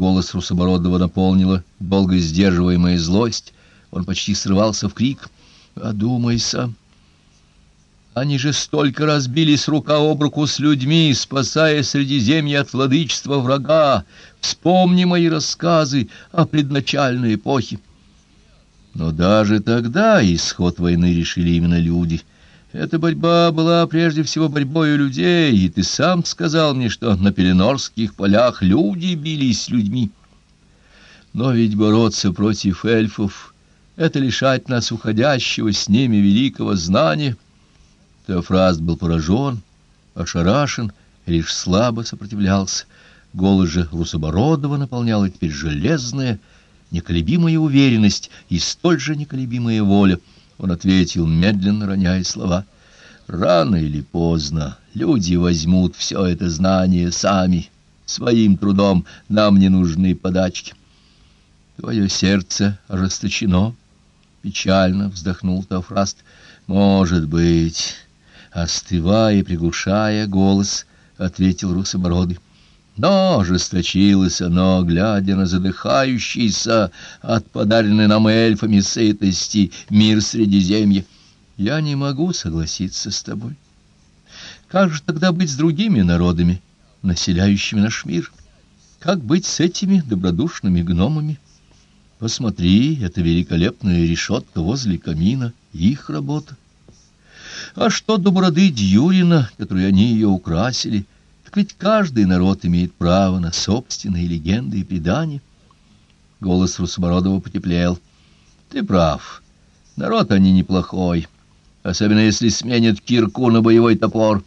Голос Русобородова наполнила долго сдерживаемая злость. Он почти срывался в крик. «Одумайся!» Они же столько разбились рука об руку с людьми, спасая Средиземье от владычества врага. Вспомни мои рассказы о предначальной эпохе. Но даже тогда исход войны решили именно люди. Эта борьба была прежде всего борьбой людей, и ты сам сказал мне, что на Пеленорских полях люди бились людьми. Но ведь бороться против эльфов — это лишать нас уходящего с ними великого знания — Теофраст был поражен, ошарашен, лишь слабо сопротивлялся. Голос же Русобородова наполняла теперь железная, неколебимая уверенность и столь же неколебимая воля. Он ответил, медленно роняя слова. «Рано или поздно люди возьмут все это знание сами, своим трудом, нам не нужны подачки». «Твое сердце ожесточено», — печально вздохнул Теофраст. «Может быть...» остывая и приглушая голос, ответил Русобородый. Но ожесточилось оно, глядя на задыхающийся от подаренной нам эльфами сытости мир Средиземья. Я не могу согласиться с тобой. Как же тогда быть с другими народами, населяющими наш мир? Как быть с этими добродушными гномами? Посмотри, это великолепная решетка возле камина, их работа. А что до бороды Дьюрина, которой они ее украсили, так ведь каждый народ имеет право на собственные легенды и предания. Голос Русобородова потеплел. Ты прав. Народ они неплохой, особенно если сменят кирку на боевой топор.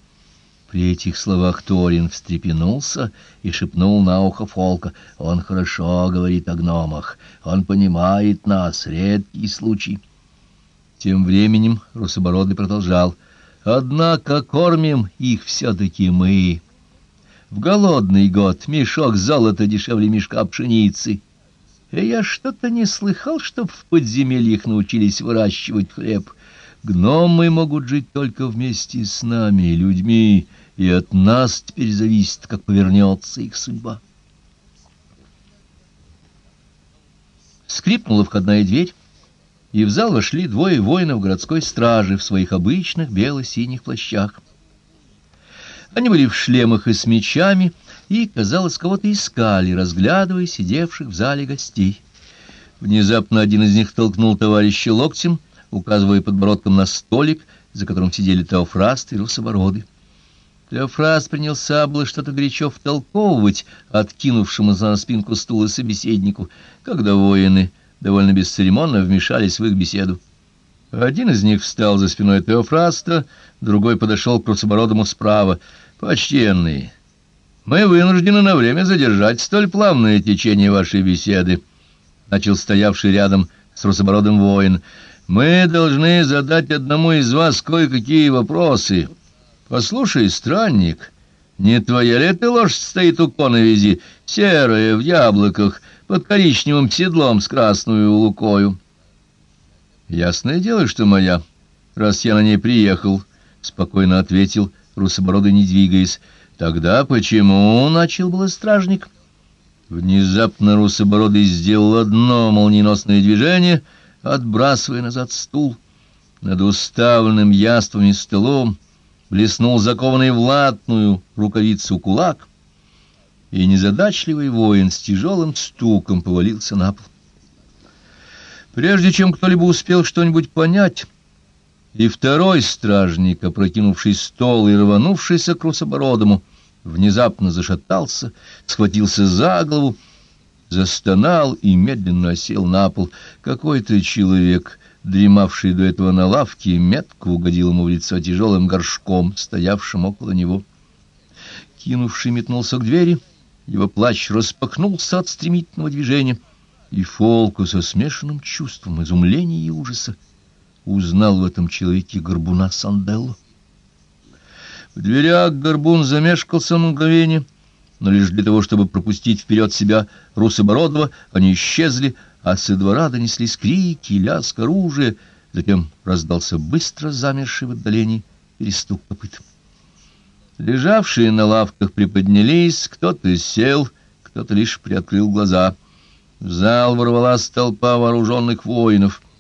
При этих словах Торин встрепенулся и шепнул на ухо Фолка. Он хорошо говорит о гномах. Он понимает нас, редкий случай. Тем временем Русобородый продолжал. «Однако кормим их все-таки мы. В голодный год мешок золота дешевле мешка пшеницы. И я что-то не слыхал, чтоб в подземельях научились выращивать хлеб. Гномы могут жить только вместе с нами, людьми, и от нас теперь зависит, как повернется их судьба». Скрипнула входная дверь и в зал вошли двое воинов городской стражи в своих обычных бело-синих плащах. Они были в шлемах и с мечами, и, казалось, кого-то искали, разглядывая сидевших в зале гостей. Внезапно один из них толкнул товарища локтем, указывая подбородком на столик, за которым сидели Теофраст и Русобороды. Теофраст принялся было что-то горячо втолковывать откинувшему на спинку стула собеседнику, когда воины довольно бесцеремонно вмешались в их беседу. Один из них встал за спиной Теофраста, другой подошел к Русобородому справа. «Почтенный, мы вынуждены на время задержать столь плавное течение вашей беседы», — начал стоявший рядом с Русобородым воин. «Мы должны задать одному из вас кое-какие вопросы. Послушай, странник, не твоя ли эта лошадь стоит у коновизи, серая, в яблоках?» под коричневым седлом с красную лукою. Ясное дело, что моя, раз я на ней приехал, — спокойно ответил Русобородый, не двигаясь. Тогда почему? — начал было стражник. Внезапно Русобородый сделал одно молниеносное движение, отбрасывая назад стул. Над уставленным яствами столом блеснул закованный в латную рукавицу кулак — и незадачливый воин с тяжелым стуком повалился на пол. Прежде чем кто-либо успел что-нибудь понять, и второй стражник, опрокинувший стол и рванувшийся к русобородому, внезапно зашатался, схватился за голову, застонал и медленно осел на пол. Какой-то человек, дремавший до этого на лавке, метко угодил ему в лицо тяжелым горшком, стоявшим около него. Кинувший метнулся к двери — его плащ распахнулся от стремительного движения, и Фолку со смешанным чувством изумления и ужаса узнал в этом человеке горбуна Санделло. В дверях горбун замешкался на мгновение, но лишь для того, чтобы пропустить вперед себя Русобородова, они исчезли, а со двора донеслись крики, лязг оружия, затем раздался быстро замерший в отдалении перестук копыт. Лежавшие на лавках приподнялись, кто-то сел, кто-то лишь приоткрыл глаза. В зал ворвалась толпа вооруженных воинов —